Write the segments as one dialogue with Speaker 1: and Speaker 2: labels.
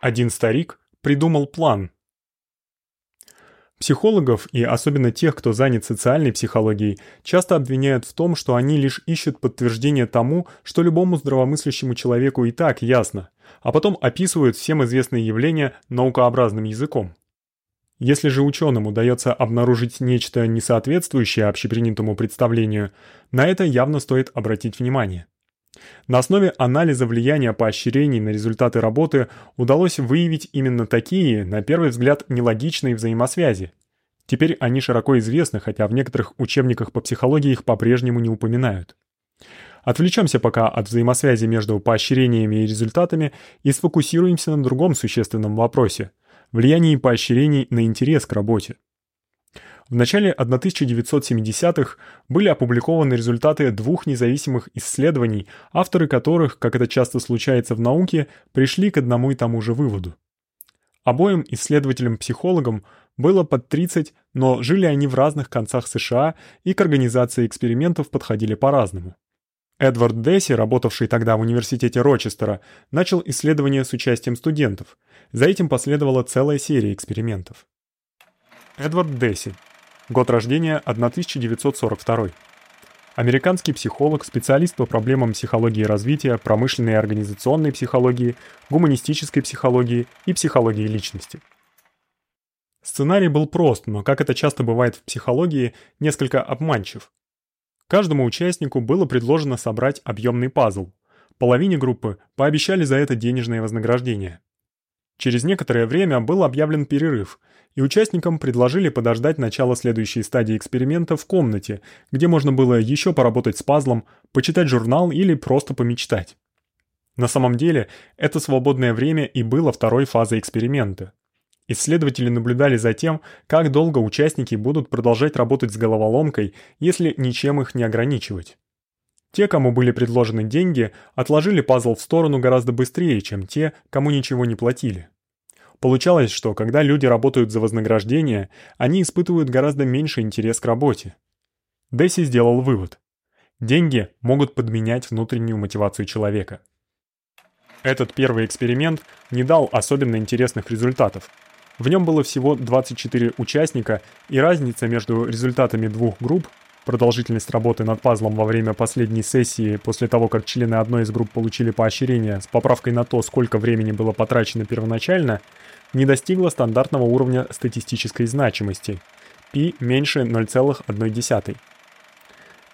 Speaker 1: Один старик придумал план. Психологов и особенно тех, кто занят социальной психологией, часто обвиняют в том, что они лишь ищут подтверждение тому, что любому здравомыслящему человеку и так ясно, а потом описывают всем известные явления наукообразным языком. Если же учёным удаётся обнаружить нечто несоответствующее общепринятому представлению, на это явно стоит обратить внимание. На основе анализа влияния поощрений на результаты работы удалось выявить именно такие, на первый взгляд, нелогичные взаимосвязи. Теперь они широко известны, хотя в некоторых учебниках по психологии их по-прежнему не упоминают. Отвлечёмся пока от взаимосвязи между поощрениями и результатами и сфокусируемся на другом существенном вопросе влиянии поощрений на интерес к работе. В начале 1970-х были опубликованы результаты двух независимых исследований, авторы которых, как это часто случается в науке, пришли к одному и тому же выводу. Обоим исследователям-психологам было под 30, но жили они в разных концах США и к организации экспериментов подходили по-разному. Эдвард Десси, работавший тогда в университете Рочестера, начал исследование с участием студентов. За этим последовала целая серия экспериментов. Эдвард Десси Год рождения 1942. Американский психолог, специалист по проблемам психологии развития, промышленной и организационной психологии, гуманистической психологии и психологии личности. Сценарий был прост, но, как это часто бывает в психологии, несколько обманчив. Каждому участнику было предложено собрать объемный пазл. Половине группы пообещали за это денежное вознаграждение. Через некоторое время был объявлен перерыв, и участникам предложили подождать начала следующей стадии эксперимента в комнате, где можно было еще поработать с пазлом, почитать журнал или просто помечтать. На самом деле, это свободное время и было второй фазой эксперимента. Исследователи наблюдали за тем, как долго участники будут продолжать работать с головоломкой, если ничем их не ограничивать. Те, кому были предложены деньги, отложили пазл в сторону гораздо быстрее, чем те, кому ничего не платили. Получалось, что когда люди работают за вознаграждение, они испытывают гораздо меньше интерес к работе. Десси сделал вывод. Деньги могут подменять внутреннюю мотивацию человека. Этот первый эксперимент не дал особенно интересных результатов. В нем было всего 24 участника, и разница между результатами двух групп Продолжительность работы над пазлом во время последней сессии, после того, как члены одной из групп получили поощрение с поправкой на то, сколько времени было потрачено первоначально, не достигла стандартного уровня статистической значимости π меньше 0,1.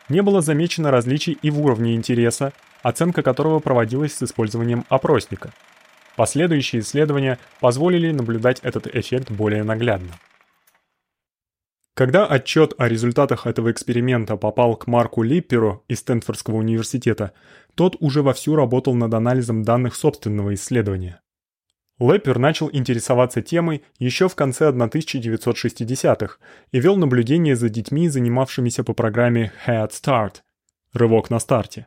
Speaker 1: Не было замечено различий и в уровне интереса, оценка которого проводилась с использованием опросника. Последующие исследования позволили наблюдать этот эффект более наглядно. Когда отчет о результатах этого эксперимента попал к Марку Липперу из Стэнфордского университета, тот уже вовсю работал над анализом данных собственного исследования. Леппер начал интересоваться темой еще в конце 1960-х и вел наблюдения за детьми, занимавшимися по программе Head Start рывок на старте.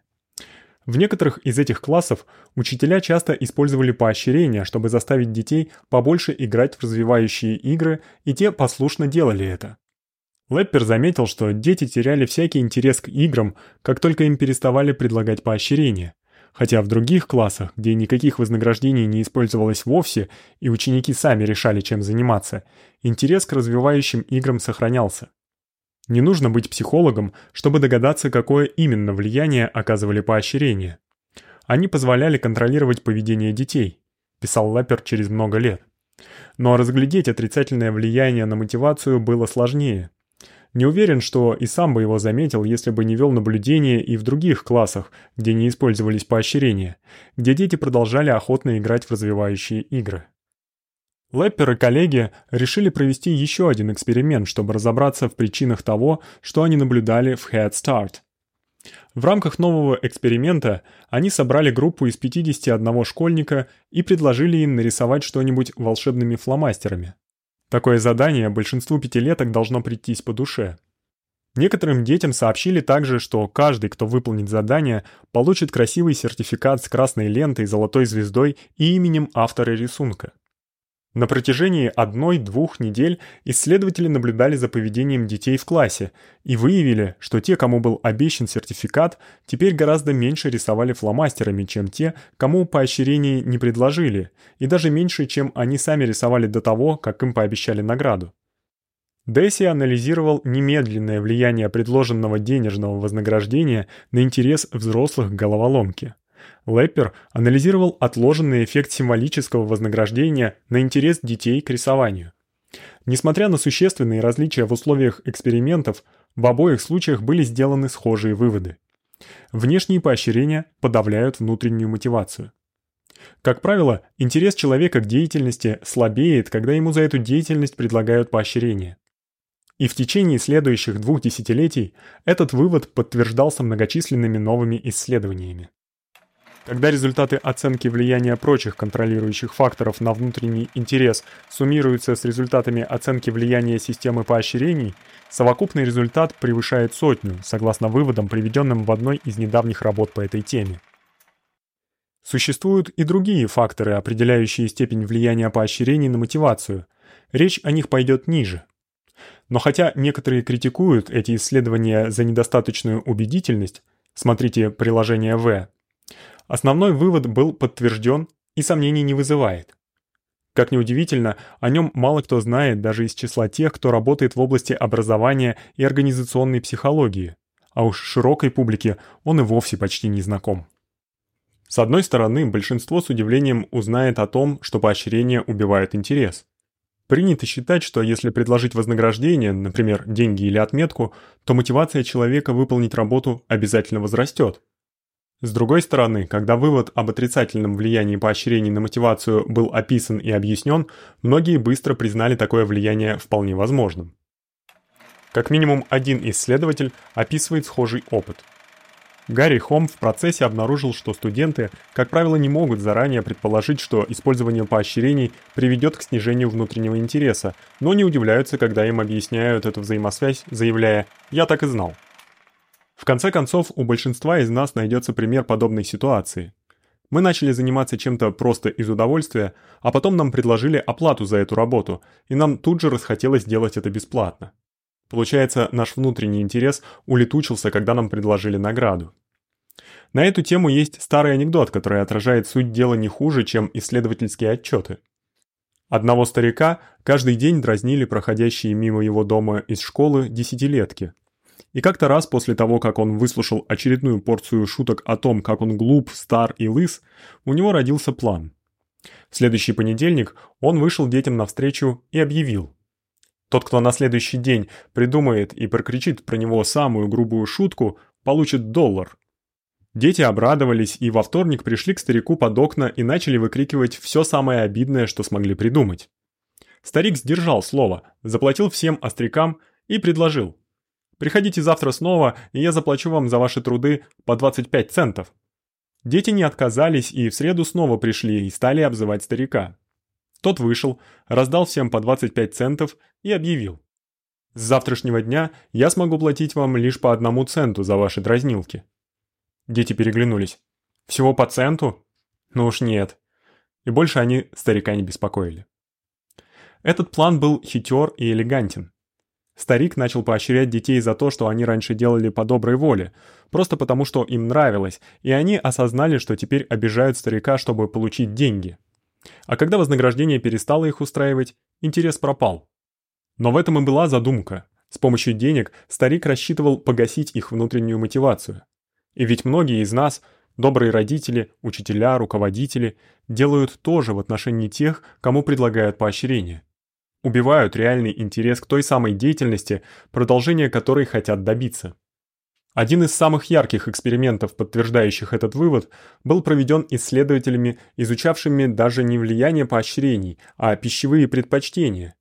Speaker 1: В некоторых из этих классов учителя часто использовали поощрения, чтобы заставить детей побольше играть в развивающие игры, и те послушно делали это. Леппер заметил, что дети теряли всякий интерес к играм, как только им переставали предлагать поощрения. Хотя в других классах, где никаких вознаграждений не использовалось вовсе, и ученики сами решали, чем заниматься, интерес к развивающим играм сохранялся. Не нужно быть психологом, чтобы догадаться, какое именно влияние оказывали поощрения. Они позволяли контролировать поведение детей, писал Леппер через много лет. Но разглядеть отрицательное влияние на мотивацию было сложнее. Не уверен, что и сам бы его заметил, если бы не вел наблюдения и в других классах, где не использовались поощрения, где дети продолжали охотно играть в развивающие игры. Леппер и коллеги решили провести еще один эксперимент, чтобы разобраться в причинах того, что они наблюдали в Head Start. В рамках нового эксперимента они собрали группу из 51 школьника и предложили им нарисовать что-нибудь волшебными фломастерами. Такое задание большинству пятилеток должно прийтись по душе. Некоторым детям сообщили также, что каждый, кто выполнит задание, получит красивый сертификат с красной лентой, золотой звездой и именем автора рисунка. На протяжении одной-двух недель исследователи наблюдали за поведением детей в классе и выявили, что те, кому был обещан сертификат, теперь гораздо меньше рисовали фломастерами, чем те, кому поощрение не предложили, и даже меньше, чем они сами рисовали до того, как им пообещали награду. Дэсси анализировал немедленное влияние предложенного денежного вознаграждения на интерес взрослых к головоломке. Леппер анализировал отложенный эффект символического вознаграждения на интерес детей к рисованию. Несмотря на существенные различия в условиях экспериментов, в обоих случаях были сделаны схожие выводы. Внешние поощрения подавляют внутреннюю мотивацию. Как правило, интерес человека к деятельности слабеет, когда ему за эту деятельность предлагают поощрение. И в течение следующих двух десятилетий этот вывод подтверждался многочисленными новыми исследованиями. Когда результаты оценки влияния прочих контролирующих факторов на внутренний интерес суммируются с результатами оценки влияния системы поощрений, совокупный результат превышает сотню, согласно выводам, приведенным в одной из недавних работ по этой теме. Существуют и другие факторы, определяющие степень влияния поощрений на мотивацию. Речь о них пойдет ниже. Но хотя некоторые критикуют эти исследования за недостаточную убедительность, смотрите приложение В, основной вывод был подтвержден и сомнений не вызывает. Как ни удивительно, о нем мало кто знает даже из числа тех, кто работает в области образования и организационной психологии, а уж широкой публике он и вовсе почти не знаком. С одной стороны, большинство с удивлением узнает о том, что поощрения убивают интерес. Принято считать, что если предложить вознаграждение, например, деньги или отметку, то мотивация человека выполнить работу обязательно возрастет. С другой стороны, когда вывод об отрицательном влиянии поощрений на мотивацию был описан и объяснен, многие быстро признали такое влияние вполне возможным. Как минимум один исследователь описывает схожий опыт – Гарри Хом в процессе обнаружил, что студенты, как правило, не могут заранее предположить, что использование поощрений приведет к снижению внутреннего интереса, но не удивляются, когда им объясняют эту взаимосвязь, заявляя «я так и знал». В конце концов, у большинства из нас найдется пример подобной ситуации. Мы начали заниматься чем-то просто из удовольствия, а потом нам предложили оплату за эту работу, и нам тут же расхотелось делать это бесплатно. Получается, наш внутренний интерес улетучился, когда нам предложили награду. На эту тему есть старый анекдот, который отражает суть дела не хуже, чем исследовательские отчеты. Одного старика каждый день дразнили проходящие мимо его дома из школы десятилетки. И как-то раз после того, как он выслушал очередную порцию шуток о том, как он глуп, стар и лыс, у него родился план. В следующий понедельник он вышел детям навстречу и объявил: тот, кто на следующий день придумает и прокричит про него самую грубую шутку, получит доллар. Дети обрадовались и во вторник пришли к старику под окна и начали выкрикивать все самое обидное, что смогли придумать. Старик сдержал слово, заплатил всем острякам и предложил: "Приходите завтра снова, и я заплачу вам за ваши труды по 25 центов". Дети не отказались и в среду снова пришли и стали обзывать старика. Тот вышел, раздал всем по 25 центов и объявил: "С завтрашнего дня я смогу платить вам лишь по одному центу за ваши дразнилки". Дети переглянулись. Всего по центу? Ну уж нет. И больше они старика не беспокоили. Этот план был хитер и элегантен. Старик начал поощрять детей за то, что они раньше делали по доброй воле, просто потому что им нравилось, и они осознали, что теперь обижают старика, чтобы получить деньги. А когда вознаграждение перестало их устраивать, интерес пропал. Но в этом и была задумка. С помощью денег старик рассчитывал погасить их внутреннюю мотивацию. И ведь многие из нас, добрые родители, учителя, руководители, делают то же в отношении тех, кому предлагают поощрение. Убивают реальный интерес к той самой деятельности, продолжение которой хотят добиться. Один из самых ярких экспериментов, подтверждающих этот вывод, был проведен исследователями, изучавшими даже не влияние поощрений, а пищевые предпочтения.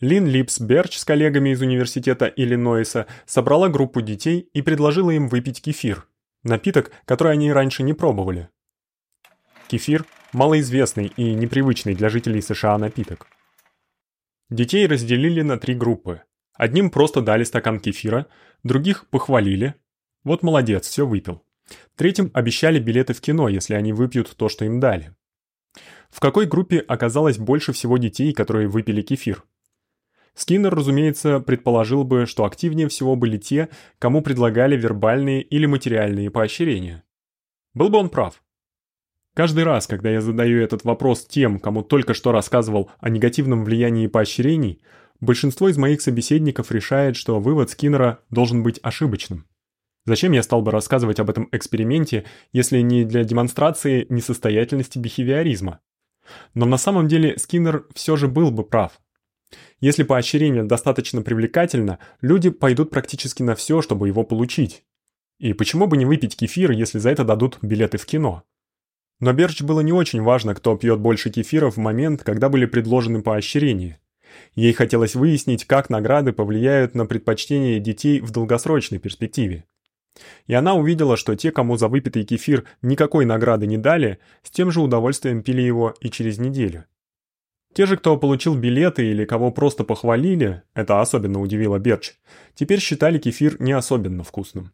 Speaker 1: Лин Липс Берч с коллегами из университета Иллинойса собрала группу детей и предложила им выпить кефир, напиток, который они раньше не пробовали. Кефир малоизвестный и непривычный для жителей США напиток. Детей разделили на три группы. Одним просто дали стакан кефира, других похвалили. Вот молодец, все выпил. Третьим обещали билеты в кино, если они выпьют то, что им дали. В какой группе оказалось больше всего детей, которые выпили кефир? Скиннер, разумеется, предположил бы, что активнее всего были те, кому предлагали вербальные или материальные поощрения. Был бы он прав. Каждый раз, когда я задаю этот вопрос тем, кому только что рассказывал о негативном влиянии поощрений, большинство из моих собеседников решает, что вывод Скиннера должен быть ошибочным. Зачем я стал бы рассказывать об этом эксперименте, если не для демонстрации несостоятельности бихевиоризма? Но на самом деле Скиннер все же был бы прав. Если поощрение достаточно привлекательно, люди пойдут практически на все, чтобы его получить. И почему бы не выпить кефир, если за это дадут билеты в кино? Но Берч было не очень важно, кто пьет больше кефира в момент, когда были предложены поощрения. Ей хотелось выяснить, как награды повлияют на предпочтение детей в долгосрочной перспективе. И она увидела, что те, кому за выпитый кефир никакой награды не дали, с тем же удовольствием пили его и через неделю. Те же, кто получил билеты или кого просто похвалили, это особенно удивило Берч, теперь считали кефир не особенно вкусным.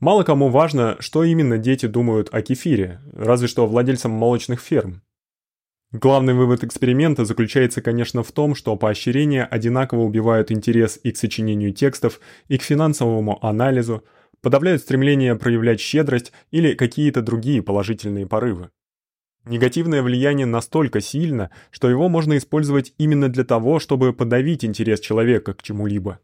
Speaker 1: Мало кому важно, что именно дети думают о кефире, разве что владельцам молочных ферм. Главный вывод эксперимента заключается, конечно, в том, что поощрения одинаково убивают интерес и к сочинению текстов, и к финансовому анализу, подавляют стремление проявлять щедрость или какие-то другие положительные порывы. Негативное влияние настолько сильно, что его можно использовать именно для того, чтобы подавить интерес человека к чему-либо.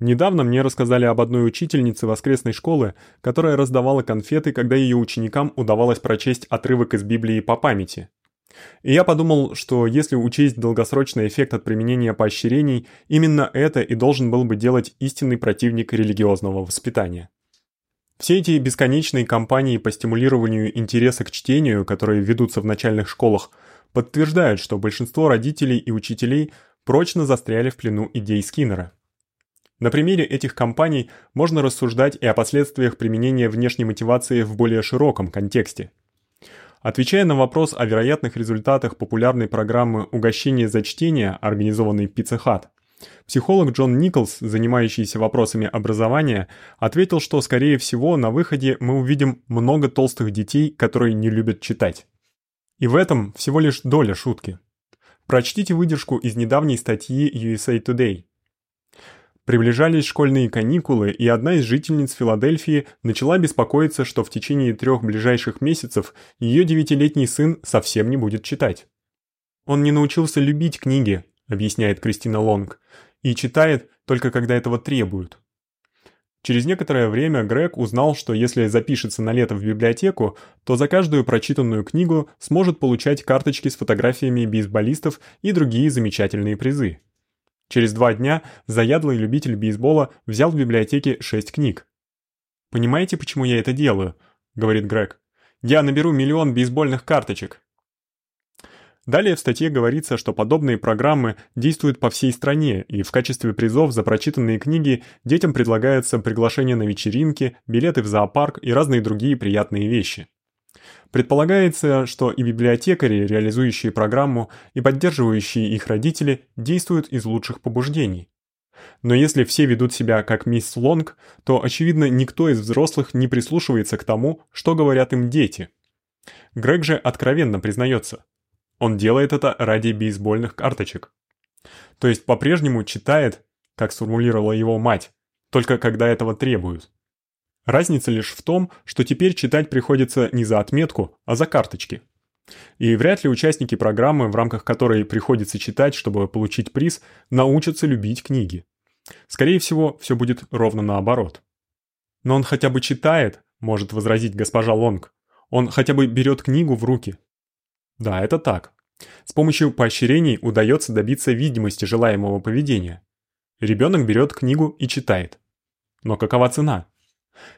Speaker 1: Недавно мне рассказали об одной учительнице воскресной школы, которая раздавала конфеты, когда её ученикам удавалось прочесть отрывок из Библии по памяти. И я подумал, что если учесть долгосрочный эффект от применения поощрений, именно это и должен был бы делать истинный противник религиозного воспитания. Все эти бесконечные кампании по стимулированию интереса к чтению, которые ведутся в начальных школах, подтверждают, что большинство родителей и учителей прочно застряли в плену идей Скиннера. На примере этих кампаний можно рассуждать и о последствиях применения внешней мотивации в более широком контексте. Отвечая на вопрос о вероятных результатах популярной программы угощения за чтение, организованной Pizza Hut, Психолог Джон Николс, занимающийся вопросами образования, ответил, что скорее всего на выходе мы увидим много толстых детей, которые не любят читать. И в этом всего лишь доля шутки. Прочтите выдержку из недавней статьи USA Today. Приближались школьные каникулы, и одна из жительниц Филадельфии начала беспокоиться, что в течение трех ближайших месяцев ее девятилетний сын совсем не будет читать. Он не научился любить книги, объясняет Кристина Лонг, и читает только когда этого требуют. Через некоторое время Грег узнал, что если запишется на лето в библиотеку, то за каждую прочитанную книгу сможет получать карточки с фотографиями бейсболистов и другие замечательные призы. Через два дня заядлый любитель бейсбола взял в библиотеке шесть книг. «Понимаете, почему я это делаю?» — говорит Грег. «Я наберу миллион бейсбольных карточек». Далее в статье говорится, что подобные программы действуют по всей стране, и в качестве призов за прочитанные книги детям предлагается приглашение на вечеринки, билеты в зоопарк и разные другие приятные вещи. Предполагается, что и библиотекари, реализующие программу, и поддерживающие их родители действуют из лучших побуждений. Но если все ведут себя как мисс Лонг, то очевидно, никто из взрослых не прислушивается к тому, что говорят им дети. Грег же откровенно признается – он делает это ради бейсбольных карточек. То есть по-прежнему читает, как сформулировала его мать, только когда этого требуют. Разница лишь в том, что теперь читать приходится не за отметку, а за карточки. И вряд ли участники программы, в рамках которой приходится читать, чтобы получить приз, научатся любить книги. Скорее всего, все будет ровно наоборот. Но он хотя бы читает, может возразить госпожа Лонг. Он хотя бы берет книгу в руки. Да, это так. С помощью поощрений удается добиться видимости желаемого поведения. Ребенок берет книгу и читает. Но какова цена?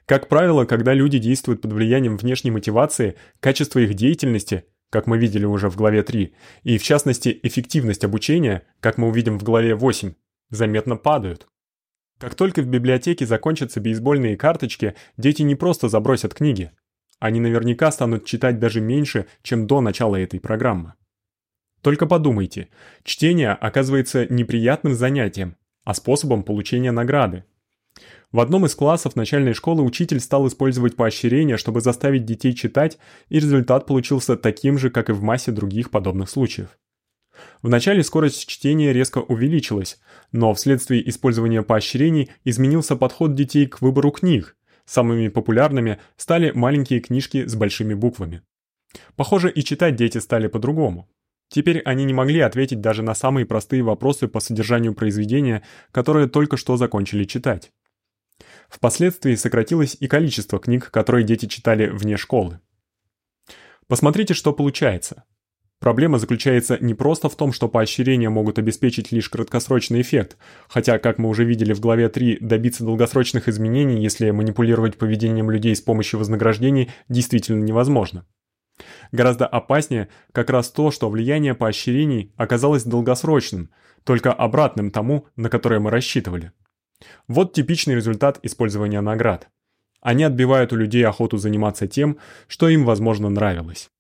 Speaker 1: Как правило, когда люди действуют под влиянием внешней мотивации, качество их деятельности, как мы видели уже в главе 3, и в частности эффективность обучения, как мы увидим в главе 8, заметно падают. Как только в библиотеке закончатся бейсбольные карточки, дети не просто забросят книги. Они наверняка станут читать даже меньше, чем до начала этой программы. Только подумайте, чтение оказывается неприятным занятием, а способом получения награды. В одном из классов начальной школы учитель стал использовать поощрения, чтобы заставить детей читать, и результат получился таким же, как и в массе других подобных случаев. Вначале скорость чтения резко увеличилась, но вследствие использования поощрений изменился подход детей к выбору книг. Самыми популярными стали маленькие книжки с большими буквами. Похоже, и читать дети стали по-другому. Теперь они не могли ответить даже на самые простые вопросы по содержанию произведения, которое только что закончили читать. Впоследствии сократилось и количество книг, которые дети читали вне школы. Посмотрите, что получается. Проблема заключается не просто в том, что поощрения могут обеспечить лишь краткосрочный эффект, хотя, как мы уже видели в главе 3, добиться долгосрочных изменений, если манипулировать поведением людей с помощью вознаграждений, действительно невозможно. Гораздо опаснее как раз то, что влияние поощрений оказалось долгосрочным, только обратным тому, на которое мы рассчитывали. Вот типичный результат использования наград. Они отбивают у людей охоту заниматься тем, что им возможно нравилось.